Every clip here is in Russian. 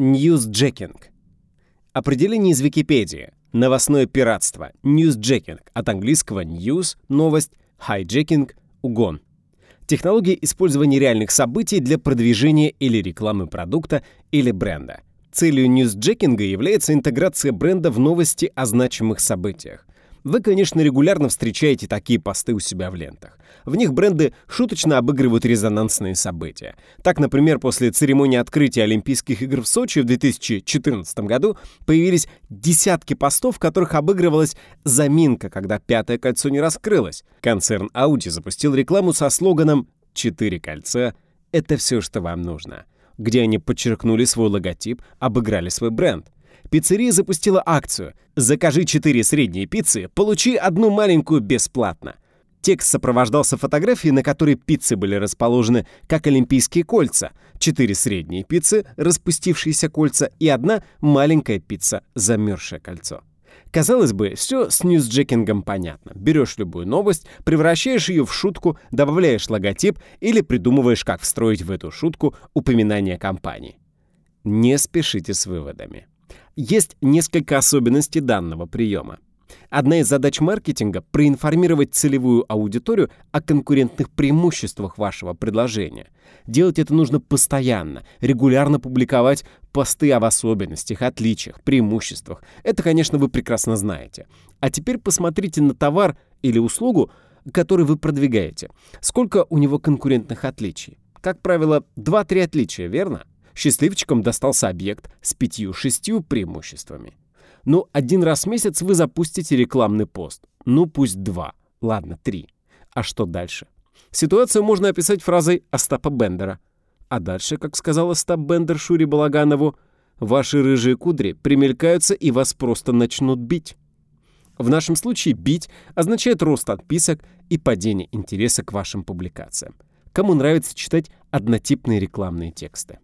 Ньюсджекинг. Определение из Википедии. Новостное пиратство. Ньюсджекинг. От английского news – новость, hijacking – угон. Технология использования реальных событий для продвижения или рекламы продукта или бренда. Целью ньюсджекинга является интеграция бренда в новости о значимых событиях. Вы, конечно, регулярно встречаете такие посты у себя в лентах. В них бренды шуточно обыгрывают резонансные события. Так, например, после церемонии открытия Олимпийских игр в Сочи в 2014 году появились десятки постов, в которых обыгрывалась заминка, когда пятое кольцо не раскрылось. Концерн Audi запустил рекламу со слоганом «Четыре кольца — это все, что вам нужно», где они подчеркнули свой логотип, обыграли свой бренд пиццерия запустила акцию «Закажи 4 средние пиццы, получи одну маленькую бесплатно». Текст сопровождался фотографией, на которой пиццы были расположены как олимпийские кольца, 4 средние пиццы, распустившиеся кольца и одна маленькая пицца, замерзшее кольцо. Казалось бы, все с ньюсджекингом понятно. Берешь любую новость, превращаешь ее в шутку, добавляешь логотип или придумываешь, как встроить в эту шутку упоминание компании. Не спешите с выводами. Есть несколько особенностей данного приема. Одна из задач маркетинга — проинформировать целевую аудиторию о конкурентных преимуществах вашего предложения. Делать это нужно постоянно, регулярно публиковать посты об особенностях, отличиях, преимуществах. Это, конечно, вы прекрасно знаете. А теперь посмотрите на товар или услугу, который вы продвигаете. Сколько у него конкурентных отличий? Как правило, 2-3 отличия, верно? Счастливчикам достался объект с пятью-шестью преимуществами. Ну, один раз в месяц вы запустите рекламный пост. Ну, пусть два. Ладно, три. А что дальше? Ситуацию можно описать фразой Остапа Бендера. А дальше, как сказал Остап Бендер Шуре Балаганову, ваши рыжие кудри примелькаются и вас просто начнут бить. В нашем случае «бить» означает рост отписок и падение интереса к вашим публикациям. Кому нравится читать однотипные рекламные тексты.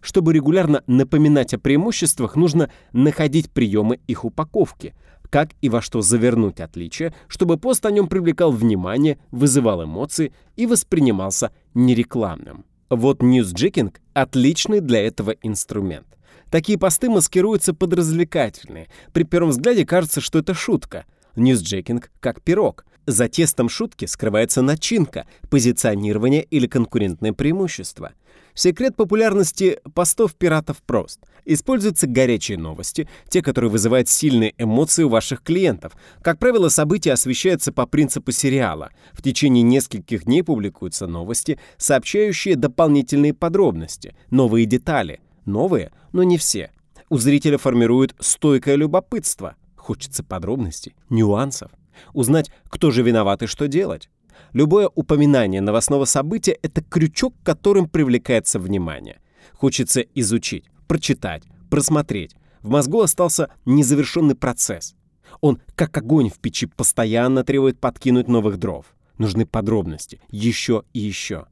Чтобы регулярно напоминать о преимуществах, нужно находить приемы их упаковки, как и во что завернуть отличия, чтобы пост о нем привлекал внимание, вызывал эмоции и воспринимался нерекламным. Вот ньюсджекинг — отличный для этого инструмент. Такие посты маскируются под развлекательные. При первом взгляде кажется, что это шутка. Ньюсджекинг как пирог. За тестом шутки скрывается начинка, позиционирование или конкурентное преимущество — Секрет популярности постов пиратов прост. Используются горячие новости, те, которые вызывают сильные эмоции у ваших клиентов. Как правило, события освещаются по принципу сериала. В течение нескольких дней публикуются новости, сообщающие дополнительные подробности, новые детали. Новые, но не все. У зрителя формирует стойкое любопытство. Хочется подробностей, нюансов. Узнать, кто же виноват и что делать. Любое упоминание новостного события — это крючок, которым привлекается внимание. Хочется изучить, прочитать, просмотреть. В мозгу остался незавершенный процесс. Он, как огонь в печи, постоянно требует подкинуть новых дров. Нужны подробности, еще и еще.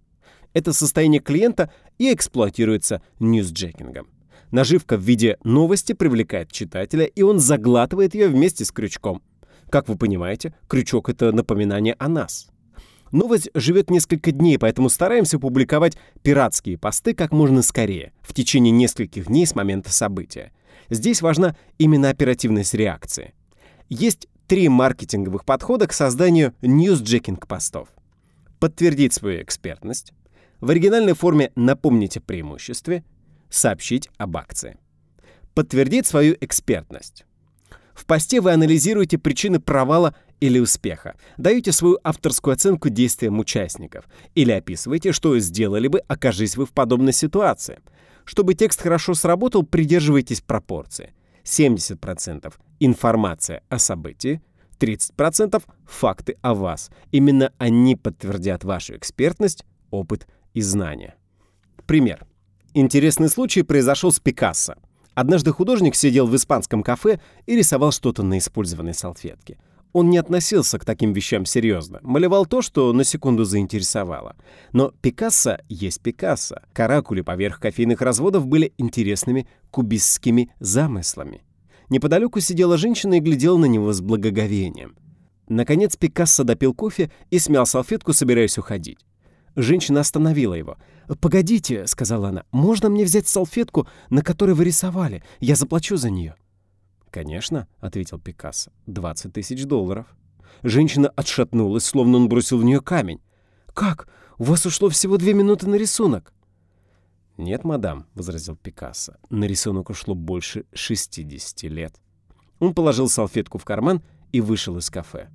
Это состояние клиента и эксплуатируется ньюсджекингом. Наживка в виде новости привлекает читателя, и он заглатывает ее вместе с крючком. Как вы понимаете, крючок — это напоминание о нас. Новость живет несколько дней, поэтому стараемся публиковать пиратские посты как можно скорее, в течение нескольких дней с момента события. Здесь важна именно оперативность реакции. Есть три маркетинговых подхода к созданию ньюсджекинг постов. Подтвердить свою экспертность, в оригинальной форме напомнить о преимуществе, сообщить об акции. Подтвердить свою экспертность. В посте вы анализируете причины провала или успеха, даете свою авторскую оценку действиям участников или описываете, что сделали бы, окажись вы в подобной ситуации. Чтобы текст хорошо сработал, придерживайтесь пропорции. 70% информация о событии, 30% факты о вас. Именно они подтвердят вашу экспертность, опыт и знания. Пример. Интересный случай произошел с Пикассо. Однажды художник сидел в испанском кафе и рисовал что-то на использованной салфетке. Он не относился к таким вещам серьезно, малевал то, что на секунду заинтересовало. Но Пикассо есть Пикассо. Каракули поверх кофейных разводов были интересными кубистскими замыслами. Неподалеку сидела женщина и глядела на него с благоговением. Наконец Пикассо допил кофе и смял салфетку, собираясь уходить. Женщина остановила его. «Погодите», — сказала она, — «можно мне взять салфетку, на которой вы рисовали? Я заплачу за нее». «Конечно», — ответил Пикассо, — «20 тысяч долларов». Женщина отшатнулась, словно он бросил в нее камень. «Как? У вас ушло всего две минуты на рисунок». «Нет, мадам», — возразил Пикассо, — «на рисунок ушло больше 60 лет». Он положил салфетку в карман и вышел из кафе.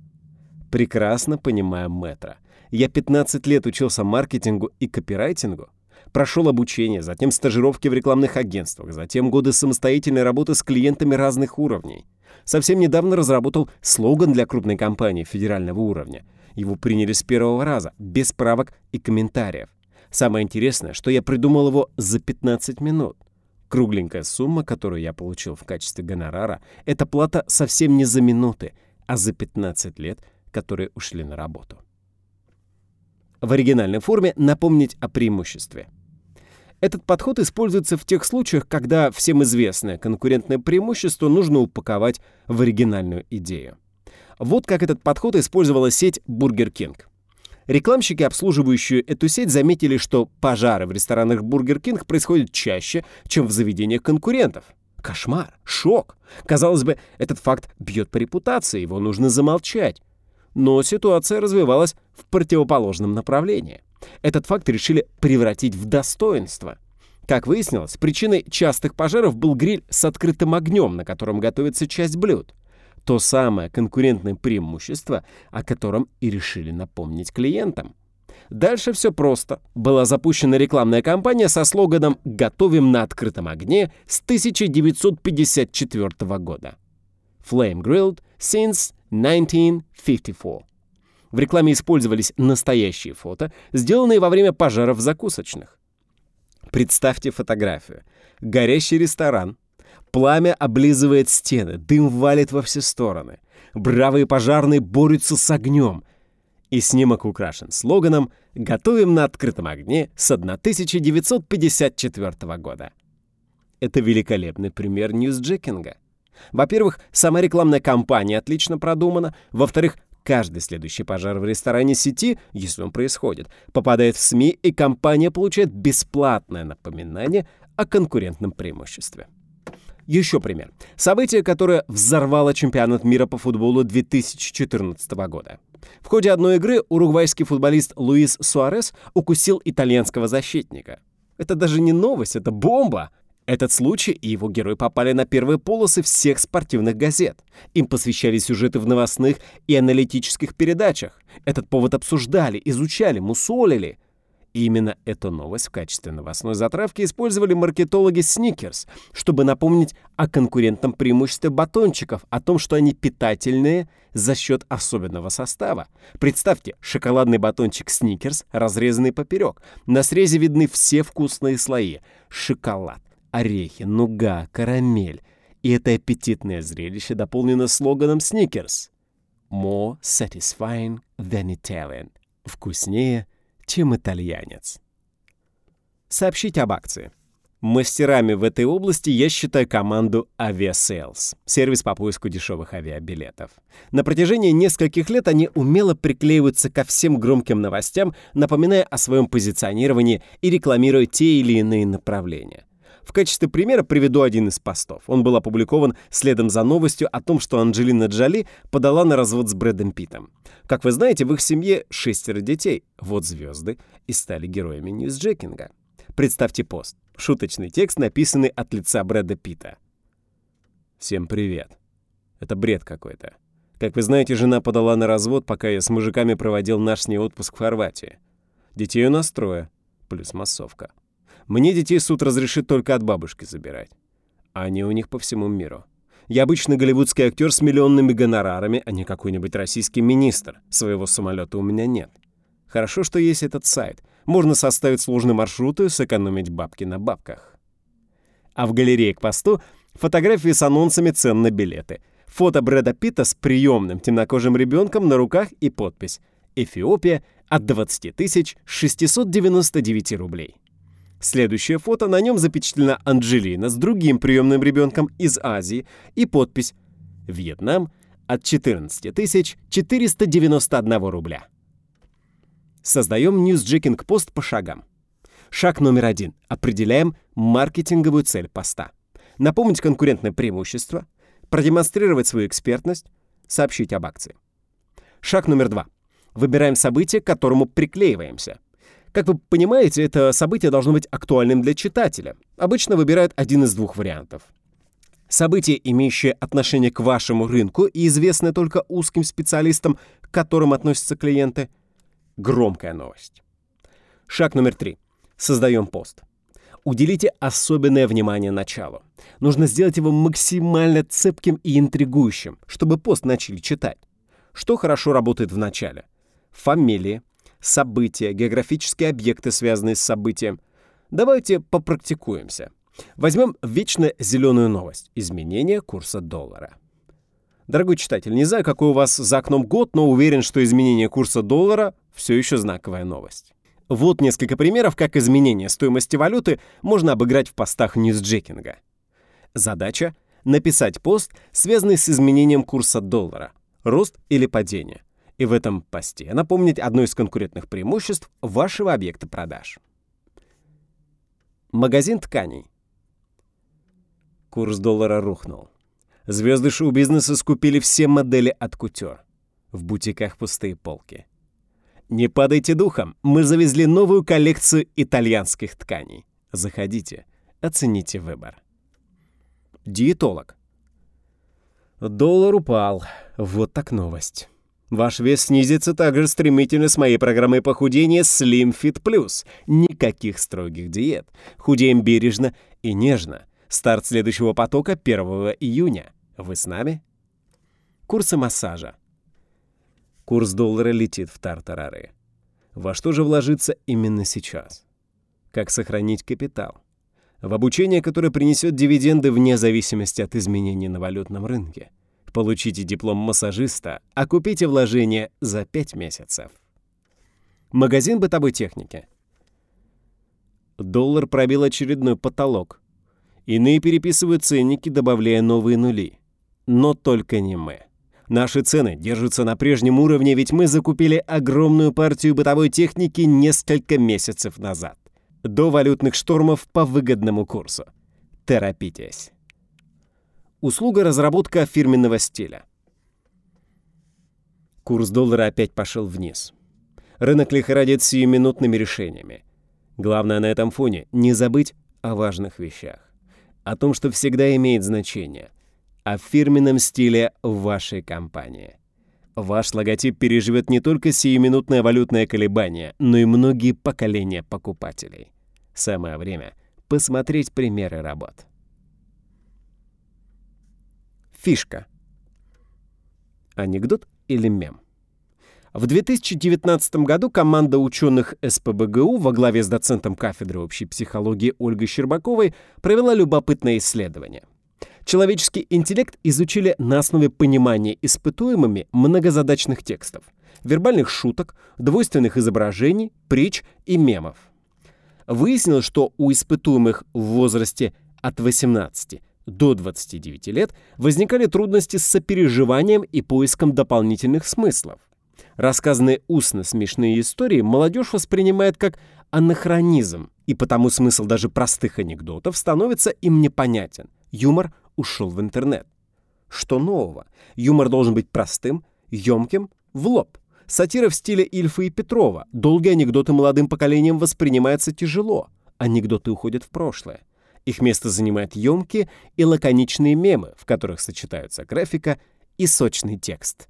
«Прекрасно понимаю мэтра. Я 15 лет учился маркетингу и копирайтингу, прошел обучение, затем стажировки в рекламных агентствах, затем годы самостоятельной работы с клиентами разных уровней. Совсем недавно разработал слоган для крупной компании федерального уровня. Его приняли с первого раза, без правок и комментариев. Самое интересное, что я придумал его за 15 минут. Кругленькая сумма, которую я получил в качестве гонорара, это плата совсем не за минуты, а за 15 лет, которые ушли на работу. В оригинальной форме напомнить о преимуществе. Этот подход используется в тех случаях, когда всем известное конкурентное преимущество нужно упаковать в оригинальную идею. Вот как этот подход использовала сеть Burger King. Рекламщики, обслуживающие эту сеть, заметили, что пожары в ресторанах Burger King происходят чаще, чем в заведениях конкурентов. Кошмар, шок. Казалось бы, этот факт бьет по репутации, его нужно замолчать. Но ситуация развивалась в противоположном направлении. Этот факт решили превратить в достоинство. Как выяснилось, причиной частых пожаров был гриль с открытым огнем, на котором готовится часть блюд то самое конкурентное преимущество, о котором и решили напомнить клиентам. Дальше все просто. Была запущена рекламная кампания со слоганом «Готовим на открытом огне» с 1954 года. Flame Grilled since 1954. В рекламе использовались настоящие фото, сделанные во время пожаров в закусочных. Представьте фотографию. Горящий ресторан, Пламя облизывает стены, дым валит во все стороны. Бравые пожарные борются с огнем. И снимок украшен слоганом «Готовим на открытом огне» с 1954 года. Это великолепный пример ньюсджекинга. Во-первых, сама рекламная кампания отлично продумана. Во-вторых, каждый следующий пожар в ресторане сети, если он происходит, попадает в СМИ, и компания получает бесплатное напоминание о конкурентном преимуществе. Еще пример. Событие, которое взорвало чемпионат мира по футболу 2014 года. В ходе одной игры уругвайский футболист Луис Суарес укусил итальянского защитника. Это даже не новость, это бомба. Этот случай и его герой попали на первые полосы всех спортивных газет. Им посвящали сюжеты в новостных и аналитических передачах. Этот повод обсуждали, изучали, мусолили — и именно эту новость в качестве новостной затравки использовали маркетологи Snickers, чтобы напомнить о конкурентном преимуществе батончиков, о том, что они питательные за счет особенного состава. Представьте, шоколадный батончик Snickers, разрезанный поперек. На срезе видны все вкусные слои. Шоколад, орехи, нуга, карамель. И это аппетитное зрелище дополнено слоганом Snickers. More satisfying than Italian. Вкуснее – чем итальянец. Сообщить об акции. Мастерами в этой области я считаю команду Aviasales, сервис по поиску дешевых авиабилетов. На протяжении нескольких лет они умело приклеиваются ко всем громким новостям, напоминая о своем позиционировании и рекламируя те или иные направления. В качестве примера приведу один из постов. Он был опубликован следом за новостью о том, что Анджелина Джоли подала на развод с Брэдом Питтом. Как вы знаете, в их семье шестеро детей. Вот звезды и стали героями ньюсджекинга. Представьте пост. Шуточный текст, написанный от лица Брэда Питта. Всем привет. Это бред какой-то. Как вы знаете, жена подала на развод, пока я с мужиками проводил наш с ней отпуск в Хорватии. Детей у нас трое, плюс массовка. Мне детей суд разрешит только от бабушки забирать. Они у них по всему миру. Я обычный голливудский актер с миллионными гонорарами, а не какой-нибудь российский министр. Своего самолета у меня нет. Хорошо, что есть этот сайт. Можно составить сложный маршрут и сэкономить бабки на бабках. А в галерее к посту фотографии с анонсами цен на билеты. Фото Брэда Питта с приемным темнокожим ребенком на руках и подпись «Эфиопия» от 20 699 рублей. Следующее фото, на нем запечатлена Анджелина с другим приемным ребенком из Азии и подпись «Вьетнам» от 14 491 рубля. Создаем ньюсджекинг-пост по шагам. Шаг номер один. Определяем маркетинговую цель поста. Напомнить конкурентное преимущество, продемонстрировать свою экспертность, сообщить об акции. Шаг номер два. Выбираем событие, к которому приклеиваемся. Как вы понимаете, это событие должно быть актуальным для читателя. Обычно выбирают один из двух вариантов. Событие, имеющее отношение к вашему рынку и известное только узким специалистам, к которым относятся клиенты. Громкая новость. Шаг номер три. Создаем пост. Уделите особенное внимание началу. Нужно сделать его максимально цепким и интригующим, чтобы пост начали читать. Что хорошо работает в начале? Фамилии, события, географические объекты, связанные с событием. Давайте попрактикуемся. Возьмем вечно зеленую новость – изменение курса доллара. Дорогой читатель, не знаю, какой у вас за окном год, но уверен, что изменение курса доллара все еще знаковая новость. Вот несколько примеров, как изменение стоимости валюты можно обыграть в постах ньюсджекинга. Задача — написать пост, связанный с изменением курса доллара, рост или падение. И в этом посте напомнить одно из конкурентных преимуществ вашего объекта продаж. Магазин тканей. Курс доллара рухнул. Звезды шоу-бизнеса скупили все модели от кутюр. В бутиках пустые полки. Не падайте духом, мы завезли новую коллекцию итальянских тканей. Заходите, оцените выбор. Диетолог. Доллар упал. Вот так новость. Ваш вес снизится так же стремительно с моей программой похудения Slim Fit Plus. Никаких строгих диет. Худеем бережно и нежно. Старт следующего потока 1 июня. Вы с нами? Курсы массажа. Курс доллара летит в тартарары. Во что же вложиться именно сейчас? Как сохранить капитал? В обучение, которое принесет дивиденды вне зависимости от изменений на валютном рынке. Получите диплом массажиста, а купите вложение за 5 месяцев. Магазин бытовой техники. Доллар пробил очередной потолок. Иные переписывают ценники, добавляя новые нули. Но только не мы. Наши цены держатся на прежнем уровне, ведь мы закупили огромную партию бытовой техники несколько месяцев назад. До валютных штормов по выгодному курсу. Торопитесь. Услуга разработка фирменного стиля. Курс доллара опять пошел вниз. Рынок лихорадит сиюминутными решениями. Главное на этом фоне не забыть о важных вещах. О том, что всегда имеет значение – о фирменном стиле вашей компании. Ваш логотип переживет не только сиюминутное валютное колебание, но и многие поколения покупателей. Самое время посмотреть примеры работ. Фишка. Анекдот или мем? В 2019 году команда ученых СПБГУ во главе с доцентом кафедры общей психологии Ольгой Щербаковой провела любопытное исследование – Человеческий интеллект изучили на основе понимания испытуемыми многозадачных текстов, вербальных шуток, двойственных изображений, притч и мемов. Выяснилось, что у испытуемых в возрасте от 18 до 29 лет возникали трудности с сопереживанием и поиском дополнительных смыслов. Рассказанные устно смешные истории молодежь воспринимает как анахронизм, и потому смысл даже простых анекдотов становится им непонятен. Юмор ушел в интернет. Что нового? Юмор должен быть простым, емким, в лоб. Сатира в стиле Ильфа и Петрова. Долгие анекдоты молодым поколением воспринимаются тяжело. Анекдоты уходят в прошлое. Их место занимают емкие и лаконичные мемы, в которых сочетаются графика и сочный текст.